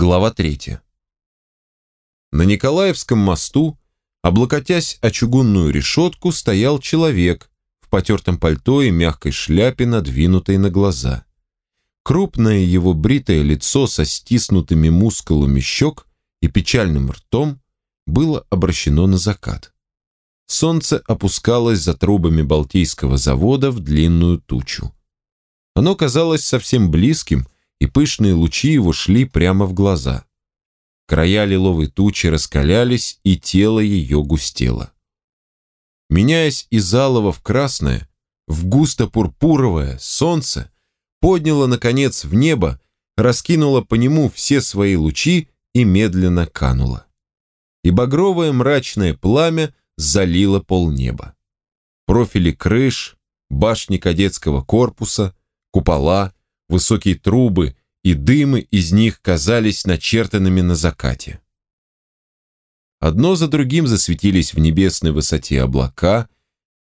Глава 3. На Николаевском мосту, облокотясь о чугунную решетку, стоял человек в потертом пальто и мягкой шляпе, надвинутой на глаза. Крупное его бритое лицо со стиснутыми мускулами щек и печальным ртом было обращено на закат. Солнце опускалось за трубами Балтийского завода в длинную тучу. Оно казалось совсем близким, и пышные лучи его шли прямо в глаза. Края лиловой тучи раскалялись, и тело ее густело. Меняясь из алого в красное, в густо-пурпуровое солнце подняло, наконец, в небо, раскинуло по нему все свои лучи и медленно кануло. И багровое мрачное пламя залило полнеба. Профили крыш, башни кадетского корпуса, купола, высокие трубы и дымы из них казались начертанными на закате. Одно за другим засветились в небесной высоте облака,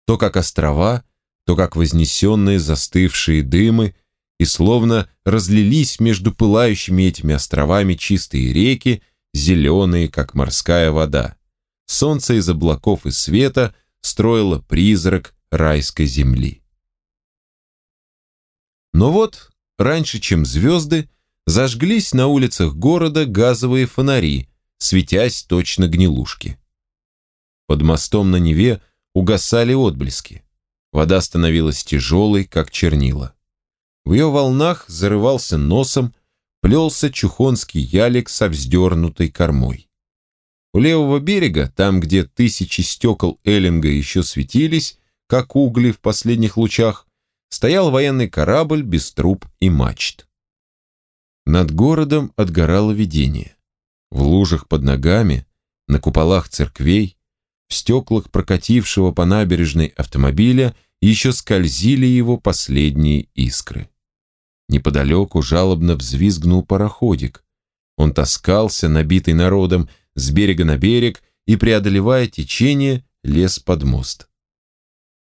то как острова, то как вознесенные застывшие дымы, и словно разлились между пылающими этими островами чистые реки, зеленые, как морская вода. Солнце из облаков и света строило призрак райской земли. Но вот раньше, чем звезды, зажглись на улицах города газовые фонари, светясь точно гнилушки. Под мостом на Неве угасали отблески. Вода становилась тяжелой, как чернила. В ее волнах зарывался носом, плелся чухонский ялик со вздернутой кормой. У левого берега, там, где тысячи стекол Эллинга еще светились, как угли в последних лучах, стоял военный корабль без труб и мачт. Над городом отгорало видение. В лужах под ногами, на куполах церквей, в стеклах прокатившего по набережной автомобиля еще скользили его последние искры. Неподалеку жалобно взвизгнул пароходик. Он таскался, набитый народом, с берега на берег и, преодолевая течение, лез под мост.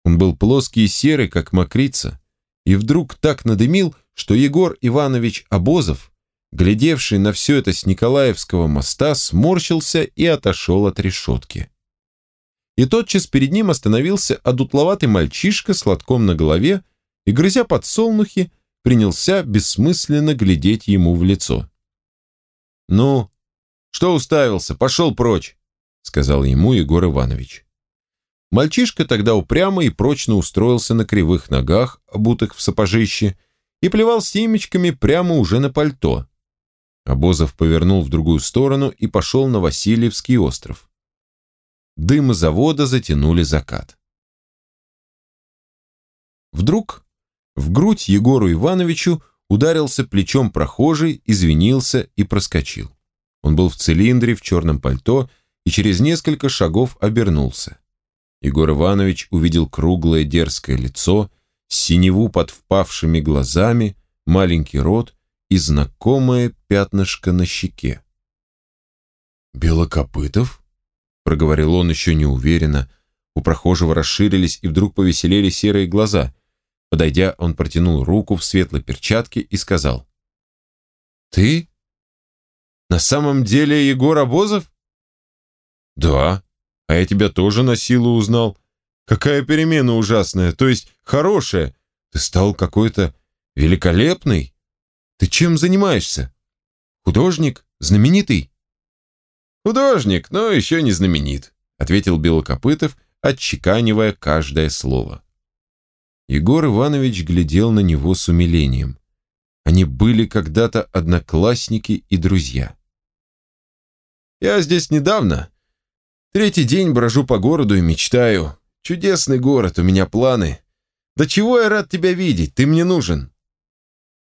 Он был плоский и серый, как мокрица, и вдруг так надымил, что Егор Иванович Обозов, глядевший на все это с Николаевского моста, сморщился и отошел от решетки. И тотчас перед ним остановился одутловатый мальчишка с лотком на голове и, грызя подсолнухи, принялся бессмысленно глядеть ему в лицо. «Ну, что уставился? Пошел прочь!» сказал ему Егор Иванович. Мальчишка тогда упрямо и прочно устроился на кривых ногах, обутых в сапожище, и плевал семечками прямо уже на пальто. Обозов повернул в другую сторону и пошел на Васильевский остров. Дымы завода затянули закат. Вдруг в грудь Егору Ивановичу ударился плечом прохожий, извинился и проскочил. Он был в цилиндре, в черном пальто и через несколько шагов обернулся. Егор Иванович увидел круглое дерзкое лицо, синеву под впавшими глазами, маленький рот и знакомое пятнышко на щеке. «Белокопытов?» — проговорил он еще неуверенно. У прохожего расширились и вдруг повеселели серые глаза. Подойдя, он протянул руку в светлой перчатке и сказал. «Ты? На самом деле Егор Обозов?» «Да», а я тебя тоже на силу узнал. Какая перемена ужасная, то есть хорошая. Ты стал какой-то великолепный. Ты чем занимаешься? Художник? Знаменитый?» «Художник, но еще не знаменит», — ответил Белокопытов, отчеканивая каждое слово. Егор Иванович глядел на него с умилением. Они были когда-то одноклассники и друзья. «Я здесь недавно, Третий день брожу по городу и мечтаю. Чудесный город, у меня планы. Да чего я рад тебя видеть, ты мне нужен.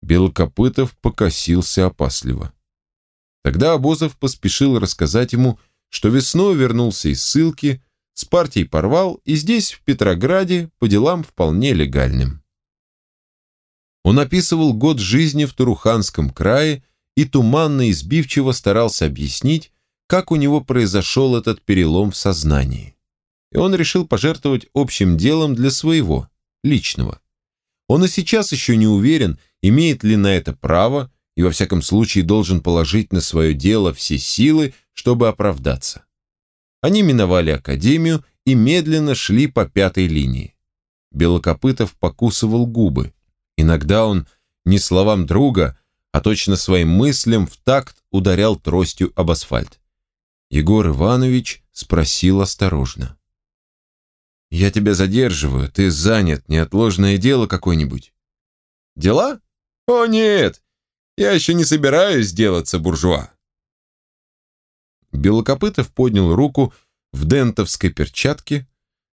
Белокопытов покосился опасливо. Тогда Обозов поспешил рассказать ему, что весной вернулся из ссылки, с партией порвал и здесь, в Петрограде, по делам вполне легальным. Он описывал год жизни в Туруханском крае и туманно избивчиво старался объяснить, как у него произошел этот перелом в сознании. И он решил пожертвовать общим делом для своего, личного. Он и сейчас еще не уверен, имеет ли на это право и во всяком случае должен положить на свое дело все силы, чтобы оправдаться. Они миновали академию и медленно шли по пятой линии. Белокопытов покусывал губы. Иногда он не словам друга, а точно своим мыслям в такт ударял тростью об асфальт. Егор Иванович спросил осторожно. «Я тебя задерживаю, ты занят, неотложное дело какое-нибудь?» «Дела? О, нет! Я еще не собираюсь сделаться буржуа!» Белокопытов поднял руку в дентовской перчатке,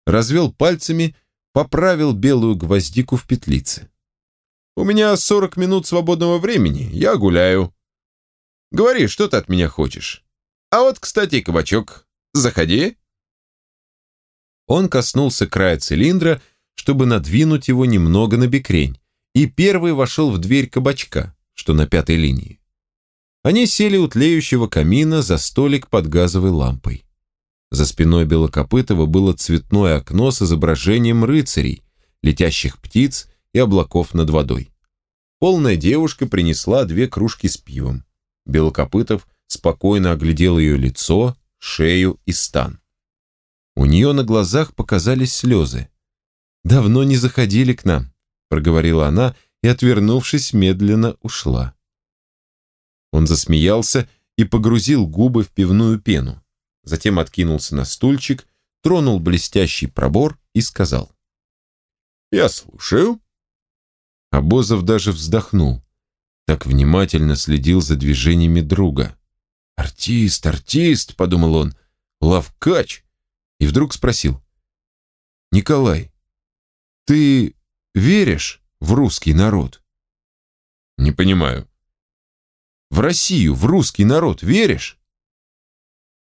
развел пальцами, поправил белую гвоздику в петлице. «У меня сорок минут свободного времени, я гуляю. Говори, что ты от меня хочешь? А вот, кстати, кабачок, заходи». Он коснулся края цилиндра, чтобы надвинуть его немного на бекрень, и первый вошел в дверь кабачка, что на пятой линии. Они сели у тлеющего камина за столик под газовой лампой. За спиной Белокопытова было цветное окно с изображением рыцарей, летящих птиц и облаков над водой. Полная девушка принесла две кружки с пивом. Белокопытов спокойно оглядел ее лицо, шею и стан. У нее на глазах показались слезы. «Давно не заходили к нам», — проговорила она и, отвернувшись, медленно ушла. Он засмеялся и погрузил губы в пивную пену. Затем откинулся на стульчик, тронул блестящий пробор и сказал. «Я слушаю». Обозов даже вздохнул. Так внимательно следил за движениями друга. «Артист, артист», — подумал он, — «лавкач». И вдруг спросил. «Николай, ты веришь в русский народ?» «Не понимаю», в Россию, в русский народ веришь?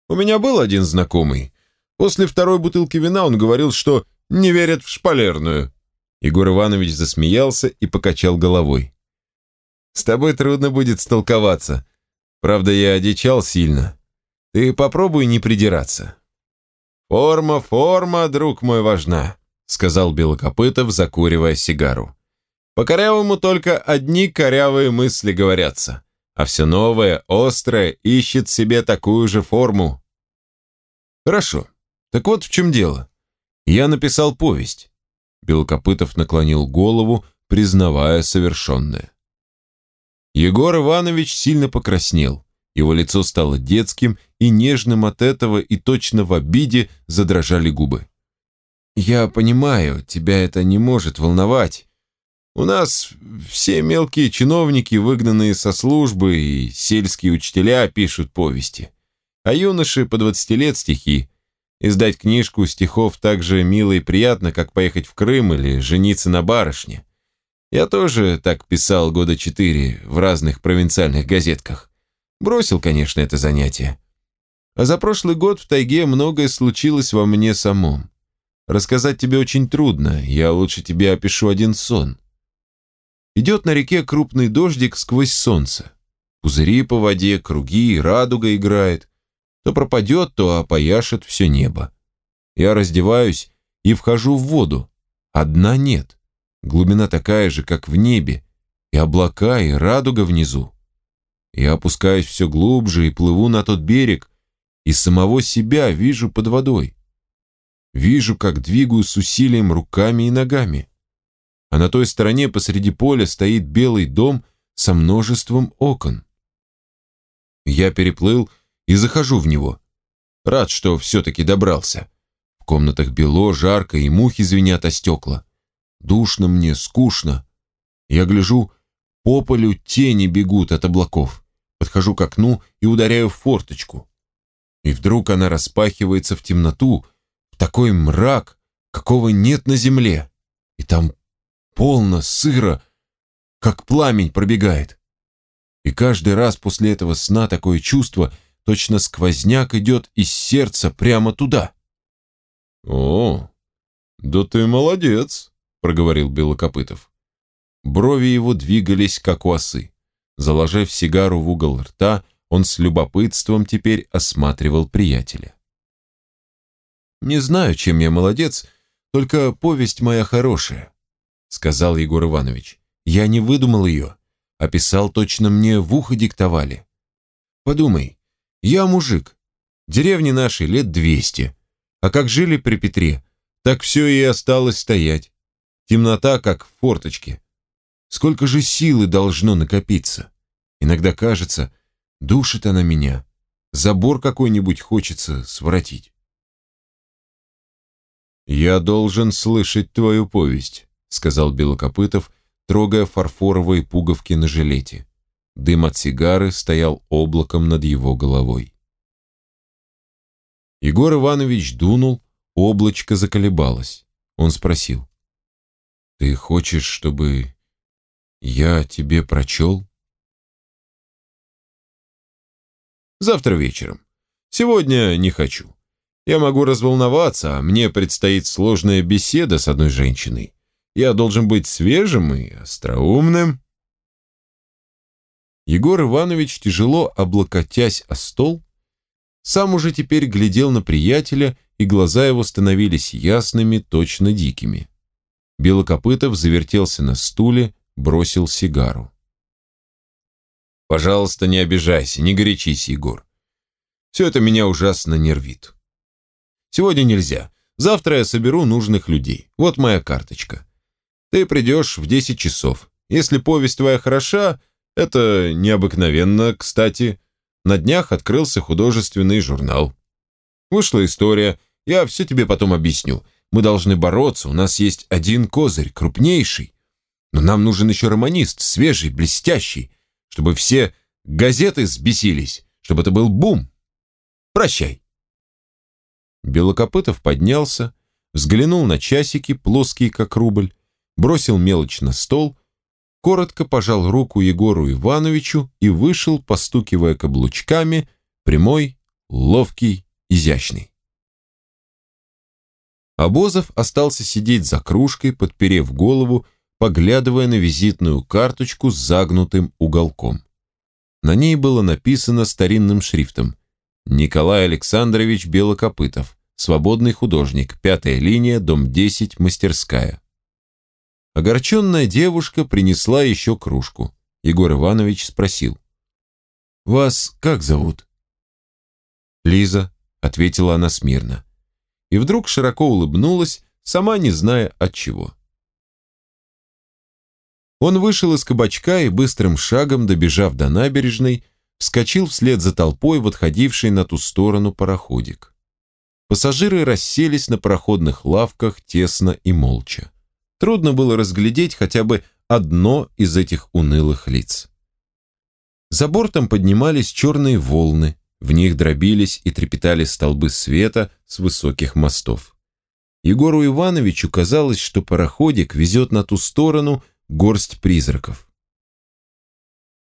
У меня был один знакомый. После второй бутылки вина он говорил, что не верят в шпалерную. Егор Иванович засмеялся и покачал головой. С тобой трудно будет столковаться. Правда, я одичал сильно. Ты попробуй не придираться. Форма, форма, друг мой, важна, сказал Белокопытов, закуривая сигару. По корявому только одни корявые мысли говорятся а все новое, острое ищет себе такую же форму. Хорошо. Так вот в чем дело. Я написал повесть. Белокопытов наклонил голову, признавая совершенное. Егор Иванович сильно покраснел. Его лицо стало детским и нежным от этого, и точно в обиде задрожали губы. «Я понимаю, тебя это не может волновать. У нас все мелкие чиновники, выгнанные со службы, и сельские учителя пишут повести. А юноши по 20 лет стихи. Издать книжку стихов так же мило и приятно, как поехать в Крым или жениться на барышне. Я тоже так писал года четыре в разных провинциальных газетках. Бросил, конечно, это занятие. А за прошлый год в тайге многое случилось во мне самом. Рассказать тебе очень трудно, я лучше тебе опишу один сон. Идет на реке крупный дождик сквозь солнце. Пузыри по воде, круги, радуга играет. То пропадет, то опояшет все небо. Я раздеваюсь и вхожу в воду. Одна нет. Глубина такая же, как в небе. И облака, и радуга внизу. Я опускаюсь все глубже и плыву на тот берег, и самого себя вижу под водой. Вижу, как двигаю с усилием руками и ногами а на той стороне посреди поля стоит белый дом со множеством окон. Я переплыл и захожу в него. Рад, что все-таки добрался. В комнатах бело, жарко, и мухи звенят о стекла. Душно мне, скучно. Я гляжу, по полю тени бегут от облаков. Подхожу к окну и ударяю в форточку. И вдруг она распахивается в темноту, в такой мрак, какого нет на земле. И там полно, сыро, как пламень пробегает. И каждый раз после этого сна такое чувство, точно сквозняк идет из сердца прямо туда. «О, да ты молодец», — проговорил Белокопытов. Брови его двигались, как у осы. Заложив сигару в угол рта, он с любопытством теперь осматривал приятеля. «Не знаю, чем я молодец, только повесть моя хорошая сказал Егор Иванович. «Я не выдумал ее. описал точно мне в ухо диктовали. Подумай, я мужик, деревне нашей лет двести, а как жили при Петре, так все и осталось стоять. Темнота, как в форточке. Сколько же силы должно накопиться? Иногда кажется, душит она меня. Забор какой-нибудь хочется своротить. «Я должен слышать твою повесть», — сказал Белокопытов, трогая фарфоровые пуговки на жилете. Дым от сигары стоял облаком над его головой. Егор Иванович дунул, облачко заколебалось. Он спросил. «Ты хочешь, чтобы я тебе прочел?» «Завтра вечером. Сегодня не хочу. Я могу разволноваться, а мне предстоит сложная беседа с одной женщиной. Я должен быть свежим и остроумным». Егор Иванович, тяжело облокотясь о стол, сам уже теперь глядел на приятеля, и глаза его становились ясными, точно дикими. Белокопытов завертелся на стуле, бросил сигару. «Пожалуйста, не обижайся, не горячись, Егор. Все это меня ужасно нервит. Сегодня нельзя. Завтра я соберу нужных людей. Вот моя карточка. Ты придешь в 10 часов. Если повесть твоя хороша, это необыкновенно, кстати. На днях открылся художественный журнал. Вышла история, я все тебе потом объясню. Мы должны бороться, у нас есть один козырь, крупнейший. Но нам нужен еще романист, свежий, блестящий, чтобы все газеты сбесились, чтобы это был бум. Прощай. Белокопытов поднялся, взглянул на часики, плоские как рубль, бросил мелочь на стол, коротко пожал руку Егору Ивановичу и вышел, постукивая каблучками, прямой, ловкий, изящный. Обозов остался сидеть за кружкой, подперев голову, поглядывая на визитную карточку с загнутым уголком. На ней было написано старинным шрифтом Николай Александрович Белокопытов, свободный художник, пятая линия, дом 10, мастерская. Огорченная девушка принесла еще кружку. Егор Иванович спросил. «Вас как зовут?» «Лиза», — ответила она смирно. И вдруг широко улыбнулась, сама не зная от чего. Он вышел из кабачка и быстрым шагом, добежав до набережной, вскочил вслед за толпой в отходивший на ту сторону пароходик. Пассажиры расселись на пароходных лавках тесно и молча. Трудно было разглядеть хотя бы одно из этих унылых лиц. За бортом поднимались черные волны, в них дробились и трепетали столбы света с высоких мостов. Егору Ивановичу казалось, что пароходик везет на ту сторону горсть призраков.